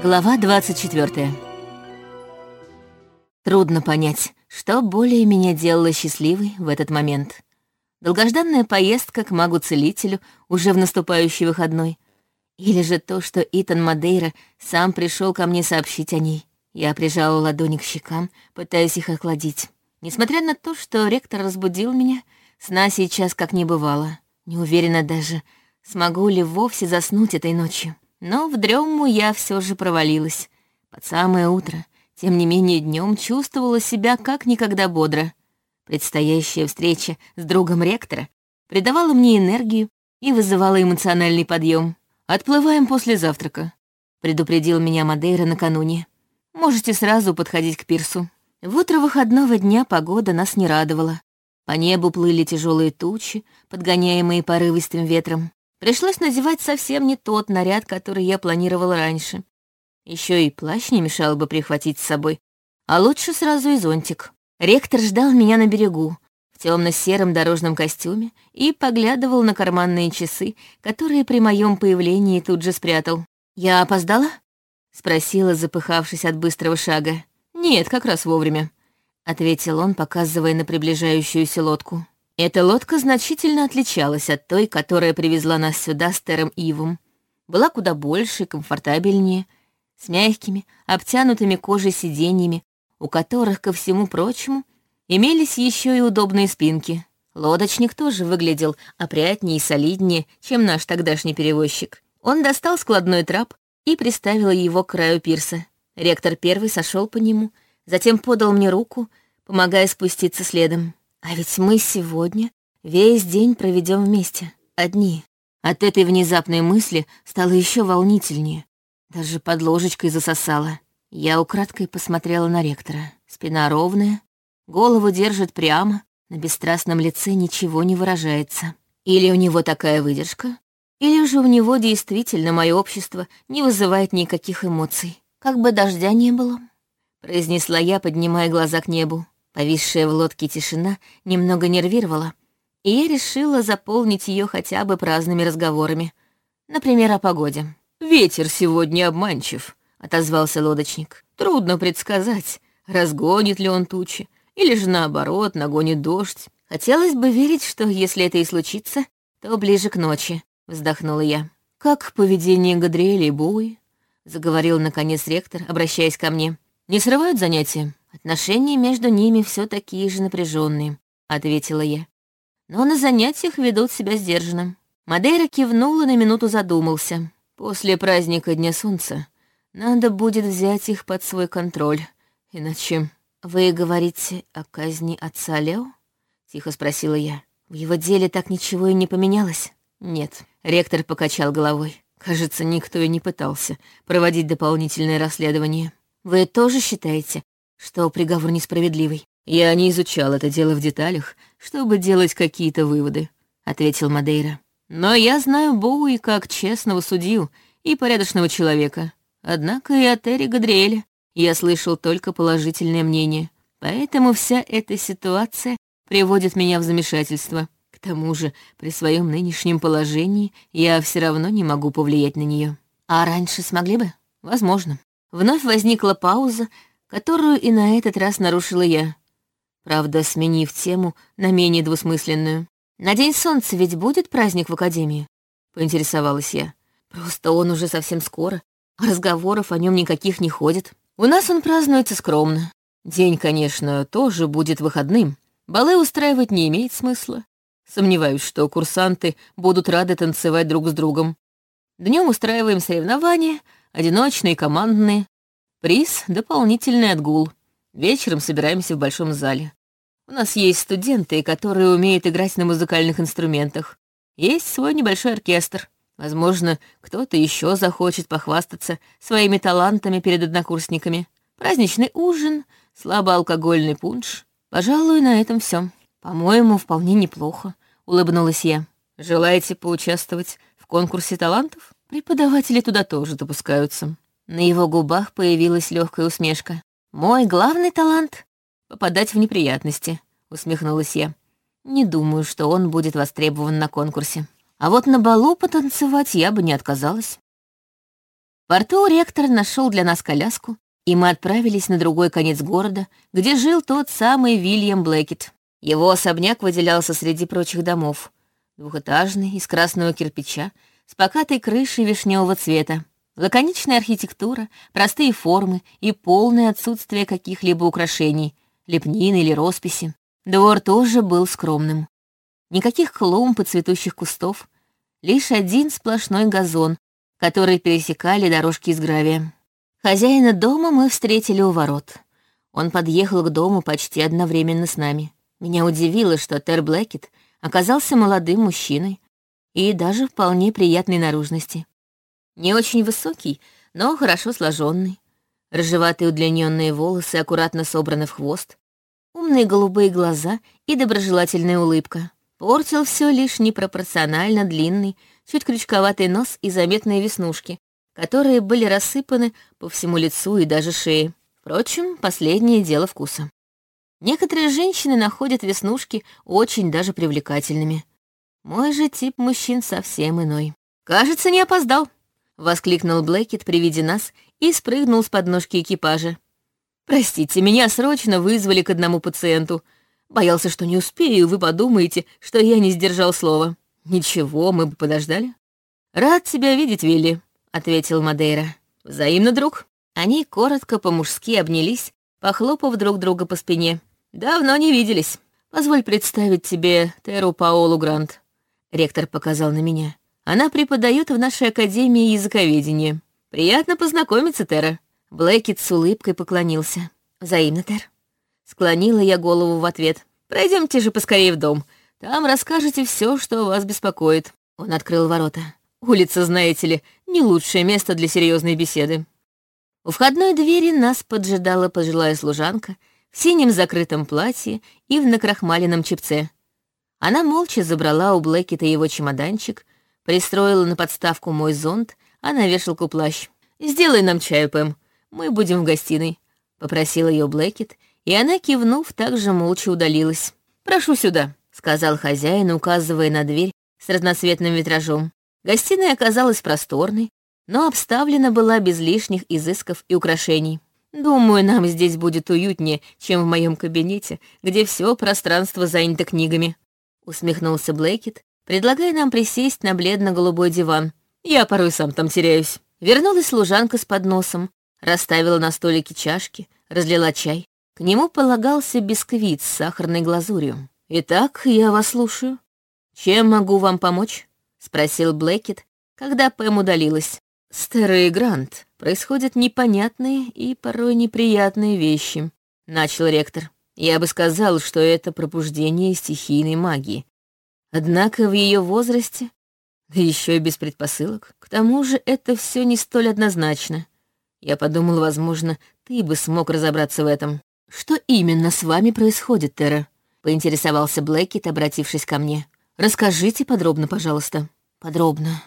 Глава 24. Трудно понять, что более меня делало счастливой в этот момент. Долгожданная поездка к магу-целителю уже в наступающий выходной. Или же то, что Итан Мадейра сам пришел ко мне сообщить о ней. Я прижала ладони к щекам, пытаясь их охладить. Несмотря на то, что ректор разбудил меня, сна сейчас как не бывало. Не уверена даже, смогу ли вовсе заснуть этой ночью. Но в дрему я все же провалилась. Под самое утро, тем не менее днем чувствовала себя как никогда бодро. Предстоящая встреча с другом ректора придавала мне энергию и вызывала эмоциональный подъем. «Отплываем после завтрака», — предупредил меня Мадейра накануне. «Можете сразу подходить к пирсу». В утро выходного дня погода нас не радовала. По небу плыли тяжелые тучи, подгоняемые порывистым ветром. Пришлось надевать совсем не тот наряд, который я планировала раньше. Еще и плащ не мешало бы прихватить с собой, а лучше сразу и зонтик. Ректор ждал меня на берегу, в темно-сером дорожном костюме, и поглядывал на карманные часы, которые при моем появлении тут же спрятал. «Я опоздала?» — спросила, запыхавшись от быстрого шага. «Нет, как раз вовремя», — ответил он, показывая на приближающуюся лодку. Эта лодка значительно отличалась от той, которая привезла нас сюда с Тером Ивом. Была куда больше, комфортабельнее, с мягкими, обтянутыми кожей сиденьями, у которых, ко всему прочему, имелись еще и удобные спинки. Лодочник тоже выглядел опрятнее и солиднее, чем наш тогдашний перевозчик. Он достал складной трап и приставил его к краю пирса. Ректор первый сошел по нему, затем подал мне руку, помогая спуститься следом. А ведь мы сегодня весь день проведем вместе, одни. От этой внезапной мысли стало еще волнительнее. Даже под ложечкой засосала. Я украдкой посмотрела на ректора. Спина ровная, голову держит прямо, на бесстрастном лице ничего не выражается. Или у него такая выдержка, или же у него действительно мое общество не вызывает никаких эмоций. Как бы дождя не было, произнесла я, поднимая глаза к небу. Повисшая в лодке тишина немного нервировала, и я решила заполнить ее хотя бы праздными разговорами. Например, о погоде. «Ветер сегодня обманчив», — отозвался лодочник. «Трудно предсказать, разгонит ли он тучи, или же наоборот нагонит дождь. Хотелось бы верить, что если это и случится, то ближе к ночи», — вздохнула я. «Как поведение Гадриэля и Боуи?» — заговорил наконец ректор, обращаясь ко мне. «Не срывают занятия?» Отношения между ними все такие же напряженные, ответила я. Но на занятиях ведут себя сдержанно. Мадейра кивнул и на минуту задумался. После праздника Дня Солнца надо будет взять их под свой контроль, иначе... «Вы говорите о казни отца Лео?» — тихо спросила я. «В его деле так ничего и не поменялось?» «Нет», — ректор покачал головой. «Кажется, никто и не пытался проводить дополнительное расследование. Вы тоже считаете, что приговор несправедливый. Я не изучал это дело в деталях, чтобы делать какие-то выводы, ответил Мадейра. Но я знаю Боуи как честного судью и порядочного человека. Однако и от Эри Гадриэля я слышал только положительное мнение. Поэтому вся эта ситуация приводит меня в замешательство. К тому же, при своем нынешнем положении я все равно не могу повлиять на нее. А раньше смогли бы? Возможно. Вновь возникла пауза, которую и на этот раз нарушила я. Правда, сменив тему на менее двусмысленную. «На День Солнца ведь будет праздник в Академии?» — поинтересовалась я. «Просто он уже совсем скоро, а разговоров о нем никаких не ходит. У нас он празднуется скромно. День, конечно, тоже будет выходным. Балы устраивать не имеет смысла. Сомневаюсь, что курсанты будут рады танцевать друг с другом. Днем устраиваем соревнования, одиночные, командные, Приз — дополнительный отгул. Вечером собираемся в большом зале. У нас есть студенты, которые умеют играть на музыкальных инструментах. Есть свой небольшой оркестр. Возможно, кто-то еще захочет похвастаться своими талантами перед однокурсниками. Праздничный ужин, слабоалкогольный пунш. Пожалуй, на этом все. По-моему, вполне неплохо, улыбнулась я. Желаете поучаствовать в конкурсе талантов? Преподаватели туда тоже допускаются. На его губах появилась легкая усмешка. «Мой главный талант — попадать в неприятности», — усмехнулась я. «Не думаю, что он будет востребован на конкурсе. А вот на балу потанцевать я бы не отказалась». порту ректор нашел для нас коляску, и мы отправились на другой конец города, где жил тот самый Вильям Блэкет. Его особняк выделялся среди прочих домов. Двухэтажный, из красного кирпича, с покатой крышей вишневого цвета. Лаконичная архитектура, простые формы и полное отсутствие каких-либо украшений, лепнины или росписи. Двор тоже был скромным. Никаких клумб и цветущих кустов, лишь один сплошной газон, который пересекали дорожки из гравия. Хозяина дома мы встретили у ворот. Он подъехал к дому почти одновременно с нами. Меня удивило, что Тер Блэкет оказался молодым мужчиной и даже вполне приятной наружности. Не очень высокий, но хорошо сложенный. Рыжеватые удлиненные волосы аккуратно собраны в хвост, умные голубые глаза и доброжелательная улыбка. Портил все лишь непропорционально длинный, чуть крючковатый нос и заметные веснушки, которые были рассыпаны по всему лицу и даже шее. Впрочем, последнее дело вкуса. Некоторые женщины находят веснушки очень даже привлекательными. Мой же тип мужчин совсем иной. «Кажется, не опоздал», — воскликнул Блэкет при виде нас и спрыгнул с подножки экипажа. «Простите, меня срочно вызвали к одному пациенту. Боялся, что не успею, вы подумаете, что я не сдержал слова. Ничего, мы бы подождали». «Рад тебя видеть, Вилли», — ответил Мадейра. «Взаимно, друг». Они коротко по-мужски обнялись, похлопав друг друга по спине. «Давно не виделись. Позволь представить тебе Теру Паолу Грант». Ректор показал на меня. «Она преподает в нашей Академии языковедения. Приятно познакомиться, Тера». Блэкет с улыбкой поклонился. «Взаимно, Тер». Склонила я голову в ответ. Пройдемте же поскорее в дом. Там расскажете все, что вас беспокоит». Он открыл ворота. «Улица, знаете ли, не лучшее место для серьезной беседы». У входной двери нас поджидала пожилая служанка в синем закрытом платье и в накрахмаленном чепце. Она молча забрала у Блэкета его чемоданчик, пристроила на подставку мой зонт, а на вешалку плащ. «Сделай нам чаю, Пэм, мы будем в гостиной», — попросил ее Блэкет, и она, кивнув, также молча удалилась. «Прошу сюда», — сказал хозяин, указывая на дверь с разноцветным витражом. Гостиная оказалась просторной, но обставлена была без лишних изысков и украшений. Думаю, нам здесь будет уютнее, чем в моем кабинете, где все пространство занято книгами. Усмехнулся Блэкет, предлагая нам присесть на бледно-голубой диван. Я порой сам там теряюсь. Вернулась служанка с подносом, расставила на столике чашки, разлила чай. К нему полагался бисквит с сахарной глазурью. «Итак, я вас слушаю. Чем могу вам помочь?» — спросил Блэкет, когда Пэм удалилась. «С Террой Грант происходят непонятные и порой неприятные вещи», — начал ректор. «Я бы сказал, что это пробуждение стихийной магии. Однако в ее возрасте, да еще и без предпосылок, к тому же это все не столь однозначно. Я подумал, возможно, ты бы смог разобраться в этом». «Что именно с вами происходит, Тера?» — поинтересовался Блэкет, обратившись ко мне. «Расскажите подробно, пожалуйста». «Подробно».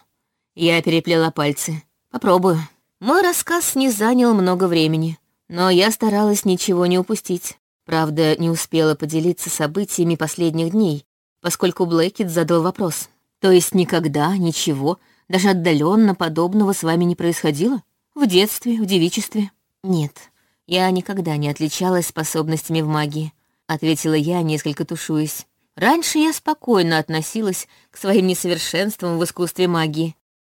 Я переплела пальцы. «Попробую». Мой рассказ не занял много времени, но я старалась ничего не упустить. Правда, не успела поделиться событиями последних дней, поскольку Блэкет задал вопрос. «То есть никогда ничего, даже отдаленно подобного с вами не происходило? В детстве, в девичестве?» «Нет», «Я никогда не отличалась способностями в магии», — ответила я, несколько тушуясь. «Раньше я спокойно относилась к своим несовершенствам в искусстве магии.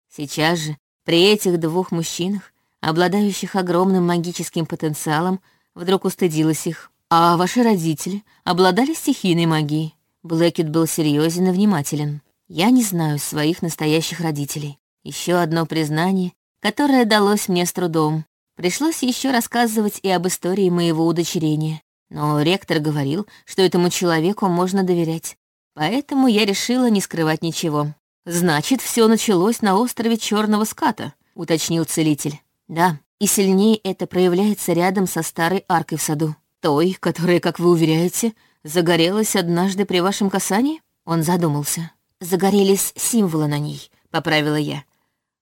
Сейчас же, при этих двух мужчинах, обладающих огромным магическим потенциалом, вдруг устыдилась их. А ваши родители обладали стихийной магией?» Блэкет был серьезен и внимателен. «Я не знаю своих настоящих родителей. Еще одно признание, которое далось мне с трудом. Пришлось еще рассказывать и об истории моего удочерения. Но ректор говорил, что этому человеку можно доверять. Поэтому я решила не скрывать ничего. «Значит, все началось на острове Черного Ската», — уточнил целитель. «Да, и сильнее это проявляется рядом со старой аркой в саду. Той, которая, как вы уверяете, загорелась однажды при вашем касании?» Он задумался. «Загорелись символы на ней», — поправила я.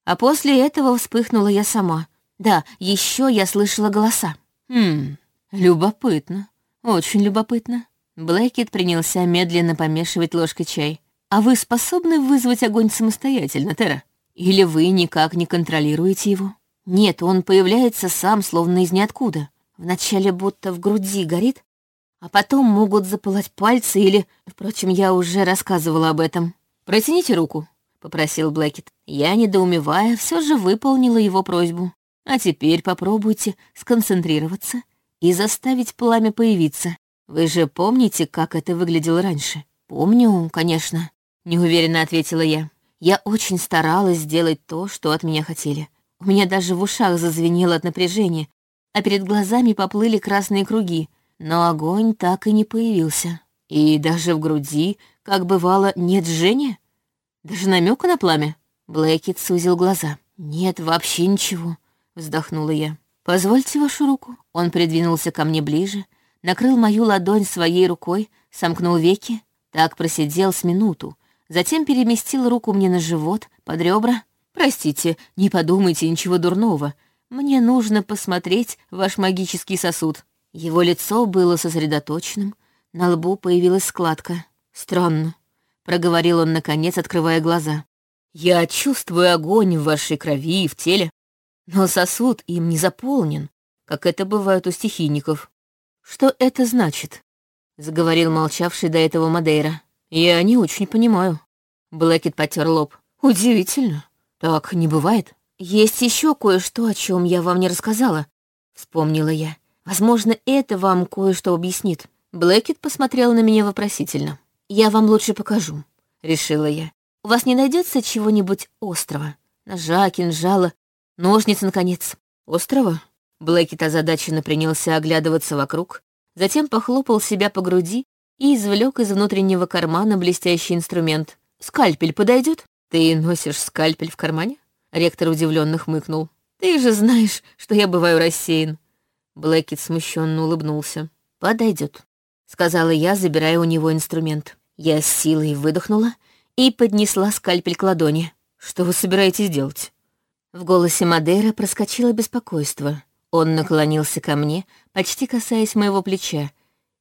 А после этого вспыхнула я сама, да, еще я слышала голоса. Хм, любопытно, очень любопытно. Блэкет принялся медленно помешивать ложкой чай. А вы способны вызвать огонь самостоятельно, Тера? Или вы никак не контролируете его? Нет, он появляется сам, словно из ниоткуда. Вначале будто в груди горит, а потом могут запылать пальцы или... Впрочем, я уже рассказывала об этом. «Протяните руку», — попросил Блэкет. Я, недоумевая, все же выполнила его просьбу. «А теперь попробуйте сконцентрироваться и заставить пламя появиться. Вы же помните, как это выглядело раньше?» «Помню, конечно», — неуверенно ответила я. «Я очень старалась сделать то, что от меня хотели. У меня даже в ушах зазвенело от напряжения, а перед глазами поплыли красные круги, но огонь так и не появился. И даже в груди, как бывало, нет жжения? Даже намека на пламя? Блэкет сузил глаза. «Нет, вообще ничего», — вздохнула я. «Позвольте вашу руку». Он придвинулся ко мне ближе, накрыл мою ладонь своей рукой, сомкнул веки, так просидел с минуту, затем переместил руку мне на живот, под ребра. «Простите, не подумайте ничего дурного. Мне нужно посмотреть ваш магический сосуд». Его лицо было сосредоточенным, на лбу появилась складка. «Странно», — проговорил он, наконец, открывая глаза. «Я чувствую огонь в вашей крови и в теле, но сосуд им не заполнен, как это бывает у стихийников. Что это значит?» — заговорил молчавший до этого Мадейра. «Я не очень понимаю». Блэкет потер лоб. «Удивительно. Так не бывает». «Есть еще кое-что, о чем я вам не рассказала», — вспомнила я. «Возможно, это вам кое-что объяснит». Блэкет посмотрел на меня вопросительно. «Я вам лучше покажу», — решила я. «У вас не найдется чего-нибудь острого? Ножа, кинжала, ножниц, наконец». «Острого?» Блэкет озадаченно принялся оглядываться вокруг, затем похлопал себя по груди и извлек из внутреннего кармана блестящий инструмент. «Скальпель подойдет? Ты носишь скальпель в кармане?» Ректор удивленно хмыкнул. «Ты же знаешь, что я бываю рассеян». Блэкет смущенно улыбнулся. «Подойдет», — сказала я, забирая у него инструмент. Я с силой выдохнула и поднесла скальпель к ладони. «Что вы собираетесь делать?» В голосе Мадейра проскочило беспокойство. Он наклонился ко мне, почти касаясь моего плеча,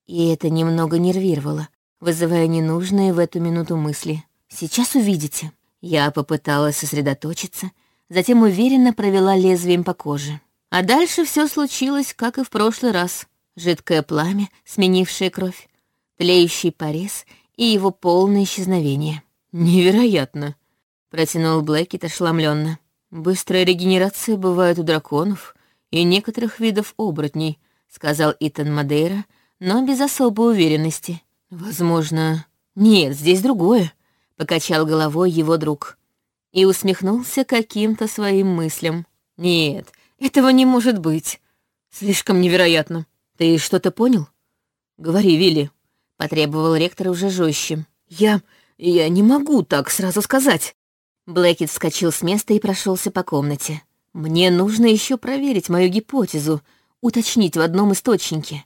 и это немного нервировало, вызывая ненужные в эту минуту мысли. «Сейчас увидите». Я попыталась сосредоточиться, затем уверенно провела лезвием по коже. А дальше все случилось, как и в прошлый раз. Жидкое пламя, сменившее кровь, тлеющий порез и его полное исчезновение. «Невероятно!» — протянул Блэкет ошеломленно. «Быстрая регенерация бывает у драконов и некоторых видов оборотней», — сказал Итан Мадейра, но без особой уверенности. «Возможно...» «Нет, здесь другое», — покачал головой его друг и усмехнулся каким-то своим мыслям. «Нет, этого не может быть. Слишком невероятно. Ты что-то понял?» «Говори, Вилли», — потребовал ректор уже жестче. «Я... я не могу так сразу сказать». Блэкет вскочил с места и прошелся по комнате. «Мне нужно еще проверить мою гипотезу, уточнить в одном источнике.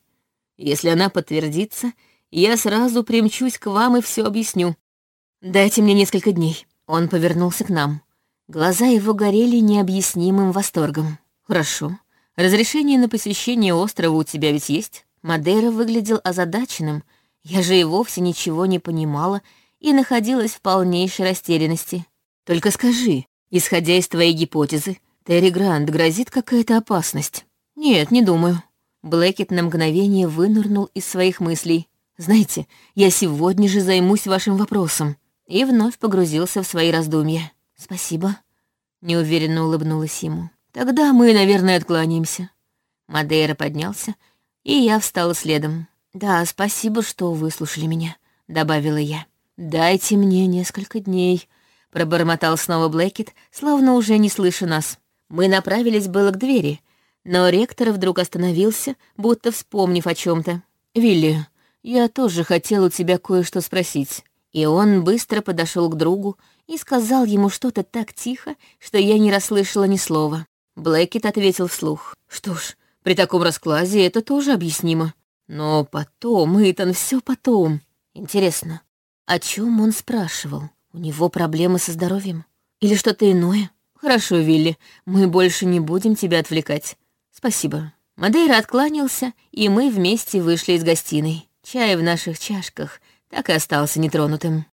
Если она подтвердится, я сразу примчусь к вам и все объясню. Дайте мне несколько дней». Он повернулся к нам. Глаза его горели необъяснимым восторгом. «Хорошо. Разрешение на посещение острова у тебя ведь есть?» Мадейра выглядел озадаченным. Я же и вовсе ничего не понимала и находилась в полнейшей растерянности. «Только скажи, исходя из твоей гипотезы, Терри Грант грозит какая-то опасность?» «Нет, не думаю». Блэкет на мгновение вынырнул из своих мыслей. «Знаете, я сегодня же займусь вашим вопросом и вновь погрузился в свои раздумья. «Спасибо», — неуверенно улыбнулась ему. «Тогда мы, наверное, отклонимся». Мадейра поднялся, и я встала следом. «Да, спасибо, что выслушали меня», — добавила я. «Дайте мне несколько дней», — пробормотал снова Блэкет, словно уже не слыша нас. Мы направились было к двери, но ректор вдруг остановился, будто вспомнив о чем то «Вилли, я тоже хотел у тебя кое-что спросить». И он быстро подошел к другу и сказал ему что-то так тихо, что я не расслышала ни слова. Блэкет ответил вслух. «Что ж, при таком раскладе это тоже объяснимо. Но потом, Итан, все потом. Интересно, о чем он спрашивал? У него проблемы со здоровьем? Или что-то иное? Хорошо, Вилли, мы больше не будем тебя отвлекать. Спасибо». Мадейра откланялся, и мы вместе вышли из гостиной. Чай в наших чашках — так и остался нетронутым.